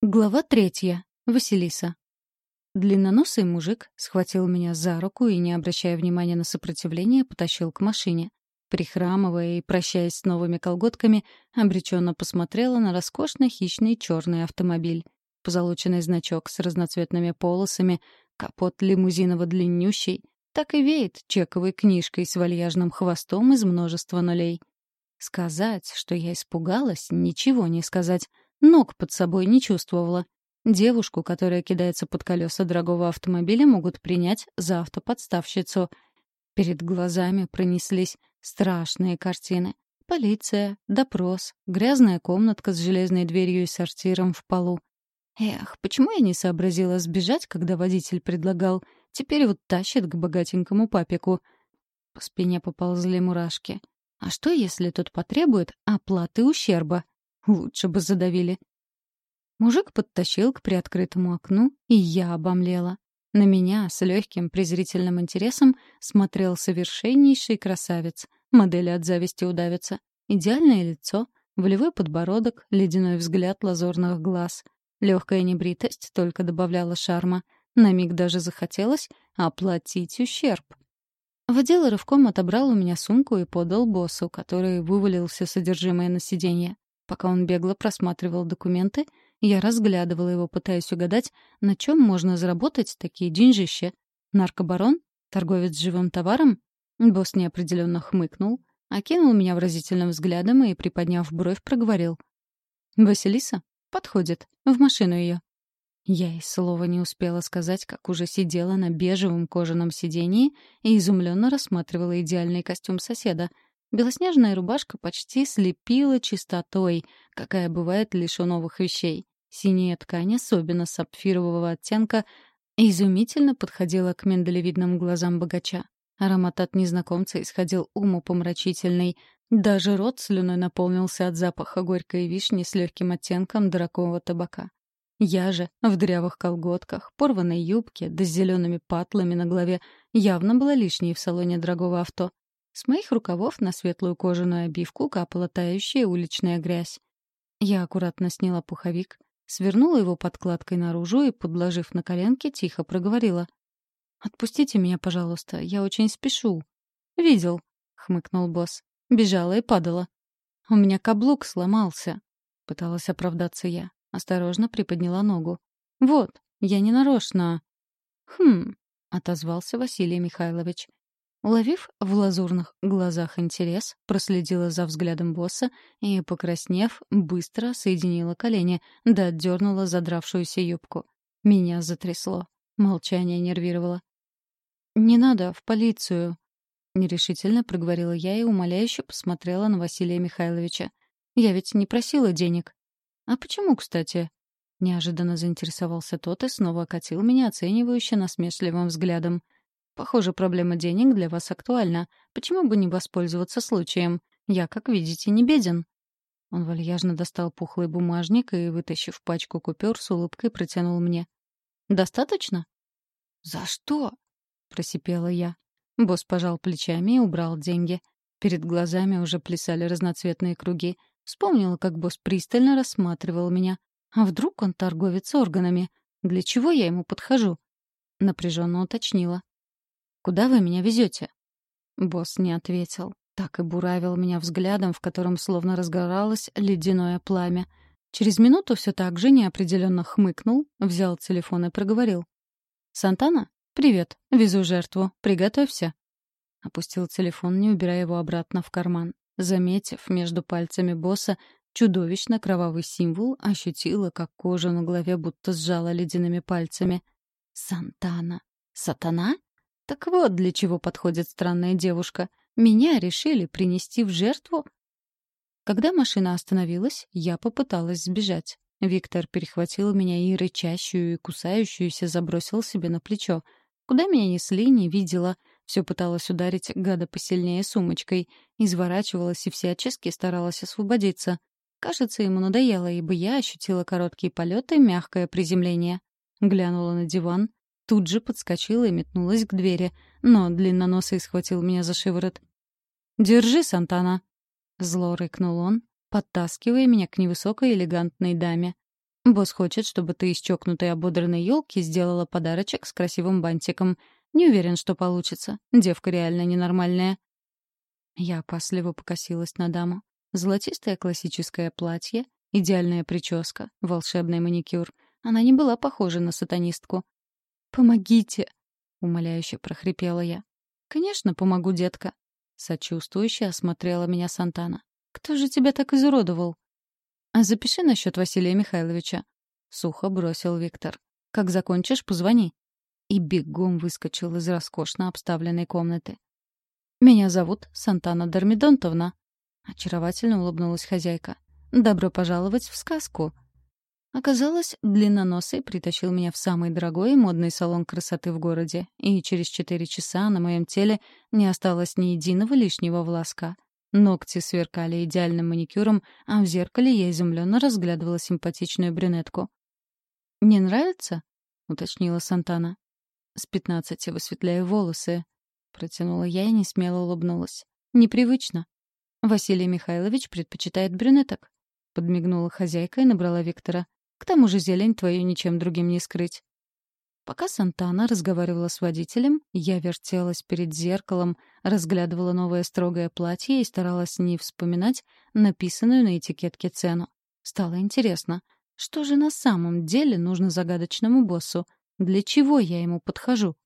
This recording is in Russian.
Глава третья. Василиса. Длинноносый мужик схватил меня за руку и, не обращая внимания на сопротивление, потащил к машине. Прихрамывая и прощаясь с новыми колготками, обреченно посмотрела на роскошный хищный черный автомобиль. Позолоченный значок с разноцветными полосами, капот лимузиново длиннющий, так и веет чековой книжкой с вальяжным хвостом из множества нулей. Сказать, что я испугалась, ничего не сказать — Ног под собой не чувствовала. Девушку, которая кидается под колеса дорогого автомобиля, могут принять за автоподставщицу. Перед глазами пронеслись страшные картины. Полиция, допрос, грязная комнатка с железной дверью и сортиром в полу. Эх, почему я не сообразила сбежать, когда водитель предлагал? Теперь вот тащит к богатенькому папику. По спине поползли мурашки. А что, если тот потребует оплаты ущерба? Лучше бы задавили. Мужик подтащил к приоткрытому окну, и я обомлела. На меня с легким презрительным интересом смотрел совершеннейший красавец. Модели от зависти удавятся. Идеальное лицо, волевой подбородок, ледяной взгляд лазурных глаз. Легкая небритость только добавляла шарма. На миг даже захотелось оплатить ущерб. Водила рывком отобрал у меня сумку и подал боссу, который вывалился содержимое на сиденье. Пока он бегло просматривал документы, я разглядывала его, пытаясь угадать, на чем можно заработать такие деньжища. Наркобарон? Торговец живым товаром? Босс неопределенно хмыкнул, окинул меня выразительным взглядом и, приподняв бровь, проговорил. «Василиса? Подходит. В машину ее». Я и слова не успела сказать, как уже сидела на бежевом кожаном сидении и изумленно рассматривала идеальный костюм соседа — Белоснежная рубашка почти слепила чистотой, какая бывает лишь у новых вещей. Синяя ткань, особенно сапфирового оттенка, изумительно подходила к миндалевидным глазам богача. Аромат от незнакомца исходил умопомрачительный. Даже рот слюной наполнился от запаха горькой вишни с легким оттенком дорогого табака. Я же в дрявых колготках, порванной юбке, да с зелеными патлами на голове явно была лишней в салоне дорогого авто. С моих рукавов на светлую кожаную обивку капала тающая уличная грязь. Я аккуратно сняла пуховик, свернула его подкладкой наружу и, подложив на коленки, тихо проговорила. «Отпустите меня, пожалуйста, я очень спешу». «Видел», — хмыкнул босс. Бежала и падала. «У меня каблук сломался», — пыталась оправдаться я. Осторожно приподняла ногу. «Вот, я не нарочно». «Хм», — отозвался Василий Михайлович. Уловив в лазурных глазах интерес, проследила за взглядом босса и, покраснев, быстро соединила колени, да отдернула задравшуюся юбку. Меня затрясло. Молчание нервировало. «Не надо, в полицию», — нерешительно проговорила я и умоляюще посмотрела на Василия Михайловича. «Я ведь не просила денег». «А почему, кстати?» Неожиданно заинтересовался тот и снова окатил меня оценивающе насмешливым взглядом. Похоже, проблема денег для вас актуальна. Почему бы не воспользоваться случаем? Я, как видите, не беден». Он вальяжно достал пухлый бумажник и, вытащив пачку купюр, с улыбкой протянул мне. «Достаточно?» «За что?» — просипела я. Босс пожал плечами и убрал деньги. Перед глазами уже плясали разноцветные круги. Вспомнила, как босс пристально рассматривал меня. А вдруг он торговец органами? Для чего я ему подхожу? Напряженно уточнила. Куда вы меня везете? Босс не ответил. Так и буравил меня взглядом, в котором словно разгоралось ледяное пламя. Через минуту все так же неопределенно хмыкнул, взял телефон и проговорил. «Сантана? Привет. Везу жертву. Приготовься». Опустил телефон, не убирая его обратно в карман. Заметив между пальцами босса чудовищно кровавый символ, ощутила, как кожа на голове будто сжала ледяными пальцами. «Сантана? Сатана?» Так вот, для чего подходит странная девушка. Меня решили принести в жертву? Когда машина остановилась, я попыталась сбежать. Виктор перехватил меня и рычащую и кусающуюся забросил себе на плечо. Куда меня несли, не видела. Все пыталась ударить гада посильнее сумочкой. Изворачивалась и всячески старалась освободиться. Кажется, ему надоело, ибо я ощутила короткий полет и мягкое приземление. Глянула на диван, Тут же подскочила и метнулась к двери, но длинноносый схватил меня за шиворот. «Держи, Сантана!» — зло рыкнул он, подтаскивая меня к невысокой элегантной даме. Босс хочет, чтобы ты из чокнутой ободранной елки сделала подарочек с красивым бантиком. Не уверен, что получится. Девка реально ненормальная. Я опасливо покосилась на даму. Золотистое классическое платье, идеальная прическа, волшебный маникюр. Она не была похожа на сатанистку. «Помогите!» — умоляюще прохрипела я. «Конечно, помогу, детка». Сочувствующе осмотрела меня Сантана. «Кто же тебя так изуродовал?» «А запиши насчет Василия Михайловича», — сухо бросил Виктор. «Как закончишь, позвони». И бегом выскочил из роскошно обставленной комнаты. «Меня зовут Сантана Дормидонтовна», — очаровательно улыбнулась хозяйка. «Добро пожаловать в сказку». Оказалось, длинноносый притащил меня в самый дорогой и модный салон красоты в городе, и через четыре часа на моем теле не осталось ни единого лишнего волоска. Ногти сверкали идеальным маникюром, а в зеркале я изумленно разглядывала симпатичную брюнетку. «Не нравится?» — уточнила Сантана. «С пятнадцати высветляю волосы», — протянула я и несмело улыбнулась. «Непривычно. Василий Михайлович предпочитает брюнеток», — подмигнула хозяйка и набрала Виктора. «К тому же зелень твою ничем другим не скрыть». Пока Сантана разговаривала с водителем, я вертелась перед зеркалом, разглядывала новое строгое платье и старалась не вспоминать написанную на этикетке цену. Стало интересно, что же на самом деле нужно загадочному боссу? Для чего я ему подхожу?